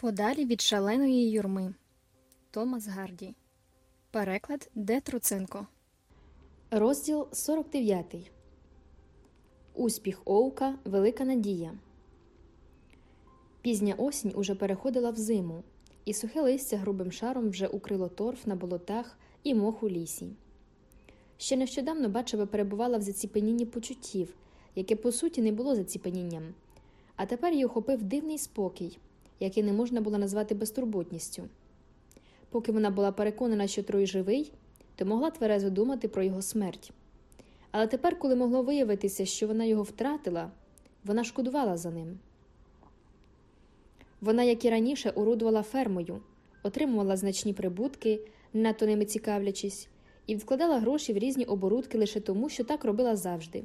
Подалі від шаленої юрми. Томас Гарді. Переклад Де Труценко. Розділ 49. Успіх Оука Велика надія. Пізня осінь уже переходила в зиму, і сухе листя грубим шаром вже укрило торф на болотах і мох у лісі. Ще нещодавно Бачева перебувала в заціпенінні почуттів, яке по суті не було заціпенінням, а тепер її охопив дивний спокій, який не можна було назвати безтурботністю. Поки вона була переконана, що Трой живий, то могла тверезо думати про його смерть. Але тепер, коли могло виявитися, що вона його втратила, вона шкодувала за ним. Вона, як і раніше, орудувала фермою, отримувала значні прибутки, надто ними цікавлячись, і відкладала гроші в різні оборудки лише тому, що так робила завжди.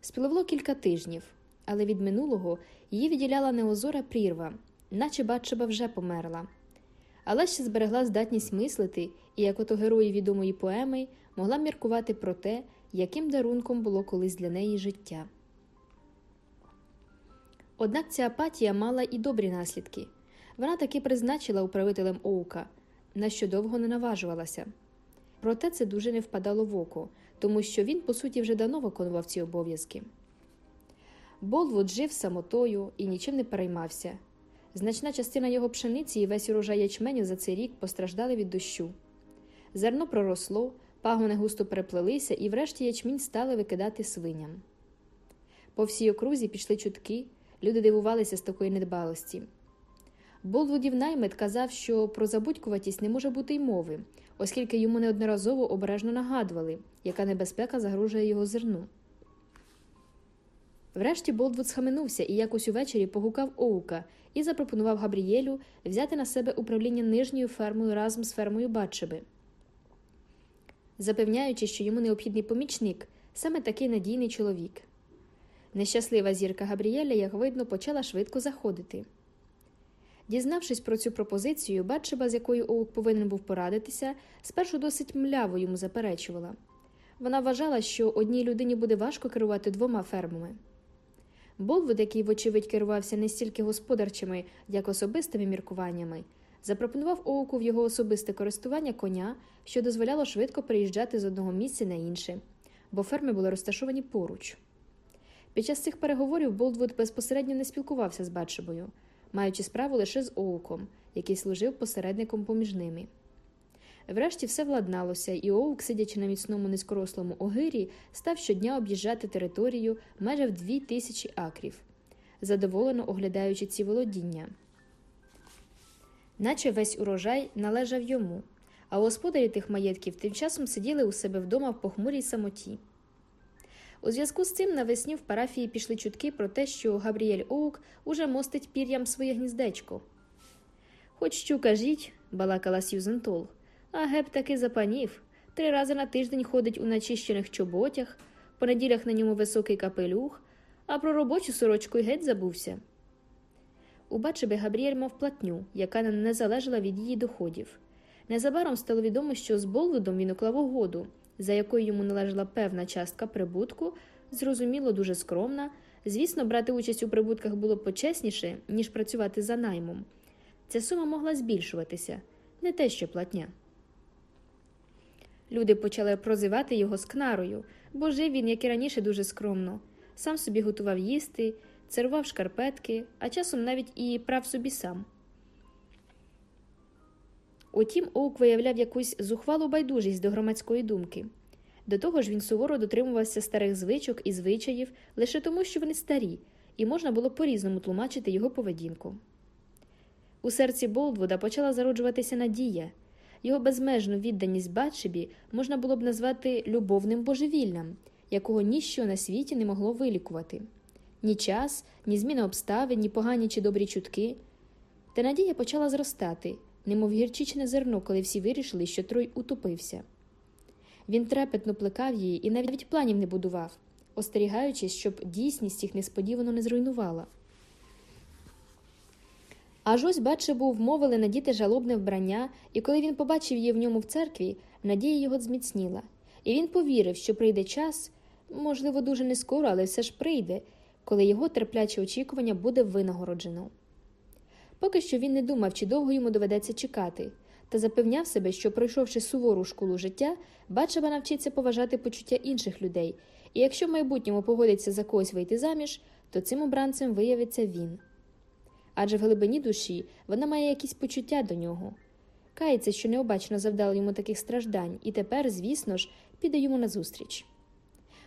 Спливло кілька тижнів, але від минулого її відділяла неозора прірва, наче Батшеба вже померла. Але ще зберегла здатність мислити і, як ото герої відомої поеми, могла міркувати про те, яким дарунком було колись для неї життя. Однак ця апатія мала і добрі наслідки. Вона таки призначила управителем Оука, на що довго не наважувалася. Проте це дуже не впадало в око, тому що він, по суті, вже давно виконував ці обов'язки. Болвуд жив самотою і нічим не переймався. Значна частина його пшениці і весь урожай ячменю за цей рік постраждали від дощу. Зерно проросло, пагони густо переплелися, і врешті ячмінь стали викидати свиням. По всій окрузі пішли чутки, люди дивувалися з такої недбалості. Болвудів наймит казав, що про забудькуватість не може бути й мови, оскільки йому неодноразово обережно нагадували, яка небезпека загрожує його зерну. Врешті Болдвуд схаменувся і якось увечері погукав Оука і запропонував Габрієлю взяти на себе управління нижньою фермою разом з фермою Батшеби. Запевняючи, що йому необхідний помічник, саме такий надійний чоловік. Нещаслива зірка Габрієля, як видно, почала швидко заходити. Дізнавшись про цю пропозицію, Батшеба, з якою Оук повинен був порадитися, спершу досить мляво йому заперечувала. Вона вважала, що одній людині буде важко керувати двома фермами. Болвуд, який, вочевидь, керувався не стільки господарчими, як особистими міркуваннями, запропонував Оуку в його особисте користування коня, що дозволяло швидко переїжджати з одного місця на інше, бо ферми були розташовані поруч. Під час цих переговорів Болдвуд безпосередньо не спілкувався з Батшебою, маючи справу лише з Оуком, який служив посередником поміж ними. Врешті все владналося, і Оук, сидячи на міцному низькорослому огирі, став щодня об'їжджати територію майже в дві тисячі акрів, задоволено оглядаючи ці володіння. Наче весь урожай належав йому, а господарі тих маєтків тим часом сиділи у себе вдома в похмурій самоті. У зв'язку з цим навесні в парафії пішли чутки про те, що Габріель Оук уже мостить пір'ям своє гніздечко. Хоч що кажіть, балакала Сьюзен Тол, а геб таки запанів. Три рази на тиждень ходить у начищених чоботях, по неділях на ньому високий капелюх, а про робочу сорочку й геть забувся. У Бачебі Габріель мав платню, яка не залежала від її доходів. Незабаром стало відомо, що з Болвудом він уклав угоду, за якою йому належала певна частка прибутку, зрозуміло, дуже скромна. Звісно, брати участь у прибутках було почесніше, ніж працювати за наймом. Ця сума могла збільшуватися, не те, що платня. Люди почали прозивати його скнарою, бо жив він, як і раніше, дуже скромно. Сам собі готував їсти, царував шкарпетки, а часом навіть і прав собі сам. Утім, Оук виявляв якусь зухвалу байдужість до громадської думки. До того ж, він суворо дотримувався старих звичок і звичаїв лише тому, що вони старі, і можна було по-різному тлумачити його поведінку. У серці Болдвуда почала зароджуватися надія. Його безмежну відданість Батшебі можна було б назвати любовним божевільням, якого ніщо на світі не могло вилікувати ні час, ні зміна обставин, ні погані чи добрі чутки. Та надія почала зростати, немов гірчичне зерно, коли всі вирішили, що Трой утопився. Він трепетно плекав її і навіть планів не будував, остерігаючись, щоб дійсність їх несподівано не зруйнувала. Аж ось Батшебу вмовили надіти жалобне вбрання, і коли він побачив її в ньому в церкві, надія його зміцніла, і він повірив, що прийде час, можливо, дуже не скоро, але все ж прийде, коли його терпляче очікування буде винагороджено. Поки що він не думав, чи довго йому доведеться чекати, та запевняв себе, що, пройшовши сувору школу життя, Батшеба навчиться поважати почуття інших людей, і якщо в майбутньому погодиться за когось вийти заміж, то цим обранцем виявиться він. Адже в глибині душі вона має якісь почуття до нього. Кається, що необачно завдала йому таких страждань, і тепер, звісно ж, піде йому назустріч.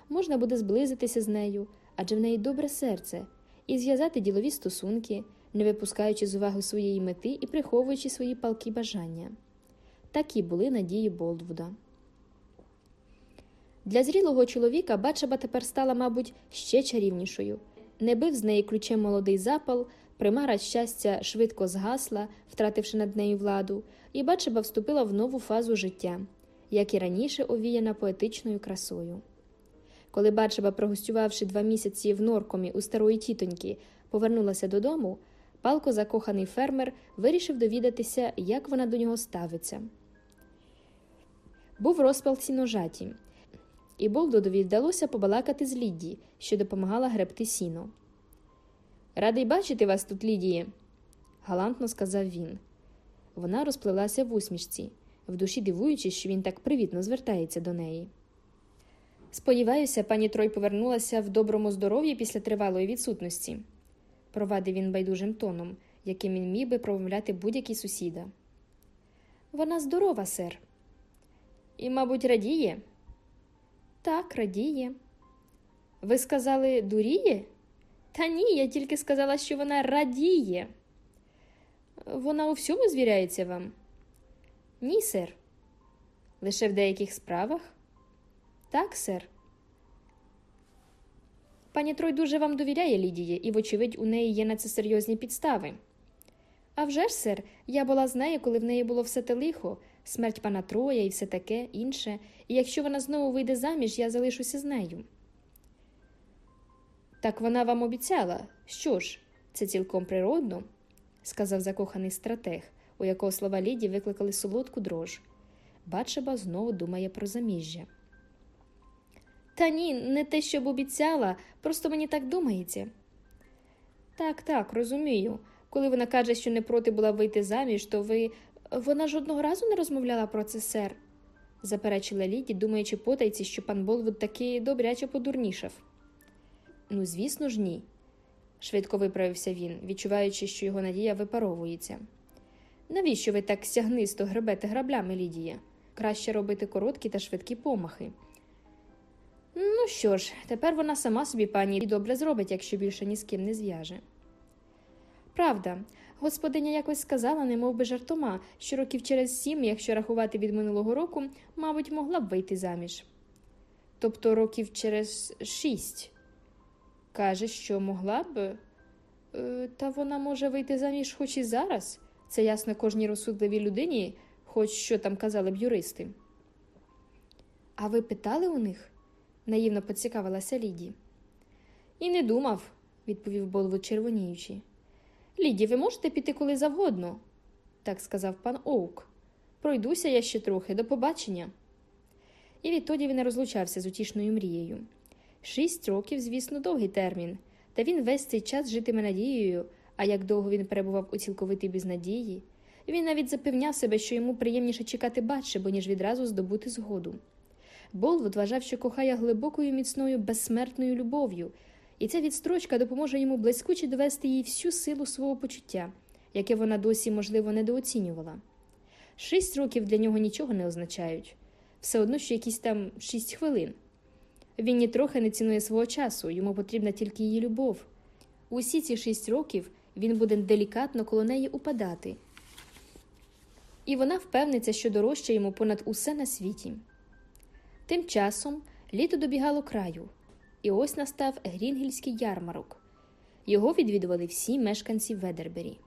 Можна буде зблизитися з нею, адже в неї добре серце, і зв'язати ділові стосунки, не випускаючи з уваги своєї мети і приховуючи свої палкі бажання. Такі були надії Болдвуда. Для зрілого чоловіка Батшеба тепер стала, мабуть, ще чарівнішою. Не бив з неї ключем молодий запал, примара щастя швидко згасла, втративши над нею владу, і Батшеба вступила в нову фазу життя, як і раніше овіяна поетичною красою. Коли Батшеба, прогостювавши два місяці в норкомі у старої тітоньки, повернулася додому, палко закоханий фермер вирішив довідатися, як вона до нього ставиться. Був розпал сіножаті, і Болдодові вдалося побалакати з Лідді, що допомагала гребти сіно. Радий бачити вас тут, Лідіє, галантно сказав він. Вона розпливлася в усмішці, в душі дивуючись, що він так привітно звертається до неї. Сподіваюся, пані Трой повернулася в доброму здоров'ї після тривалої відсутності, провадив він байдужим тоном, яким він міг би промовляти будь-який сусіда. Вона здорова, сер. І, мабуть, радіє? Так, радіє. Ви сказали, дуріє? Та ні, я тільки сказала, що вона радіє. Вона у всьому звіряється вам? Ні, сер. Лише в деяких справах? Так, сер. Пані Трой дуже вам довіряє Лідії, і, вочевидь, у неї є на це серйозні підстави. «А вже ж, сер, я була з нею, коли в неї було все те лихо, смерть пана Троя і все таке інше, і якщо вона знову вийде заміж, я залишуся з нею. Так вона вам обіцяла. Що ж, це цілком природно, сказав закоханий стратег, у якого слова Ліді викликали солодку дрож. Батшеба знову думає про заміжжя. Та ні, не те, щоб обіцяла, просто мені так думається. Так, так, розумію. Коли вона каже, що не проти була вийти заміж, то ви. Вона жодного разу не розмовляла про це, сер, заперечила Ліді, думаючи потайці, що пан Болвуд таки добряче подурнішав. Ну, звісно ж, ні, швидко виправився він, відчуваючи, що його надія випаровується. Навіщо ви так сягнисто гребете граблями, Лідія? Краще робити короткі та швидкі помахи. Ну що ж, тепер вона сама собі пані і добре зробить, якщо більше ні з ким не зв'яже. Правда, господиня якось сказала, не би жартома, що років через сім, якщо рахувати від минулого року, мабуть, могла б вийти заміж. Тобто років через шість. Каже, що могла б. Е, Та вона може вийти заміж хоч і зараз. Це ясно кожній розсудливій людині, хоч що там казали б юристи. А ви питали у них? наївно поцікавилася Ліді. І не думав, відповів Болвуд червоніючи. Ліді, ви можете піти коли завгодно, так сказав пан Оук. Пройдуся я ще трохи, до побачення. І відтоді він не розлучався з утішною мрією. Шість років, звісно, довгий термін, та він весь цей час житиме надією, а як довго він перебував у цілковитій безнадії, він навіть запевняв себе, що йому приємніше чекати бо ніж відразу здобути згоду. Болвуд вважав, що кохає глибокою міцною безсмертною любов'ю, і ця відстрочка допоможе йому блискуче довести їй всю силу свого почуття, яке вона досі, можливо, недооцінювала. Шість років для нього нічого не означають все одно, що якісь там шість хвилин. Він нітрохи не цінує свого часу, йому потрібна тільки її любов. Усі ці шість років він буде делікатно коло неї упадати, і вона впевниться, що дорожче йому понад усе на світі. Тим часом літо добігало краю, і ось настав Грінгельський ярмарок. Його відвідували всі мешканці Ведербері.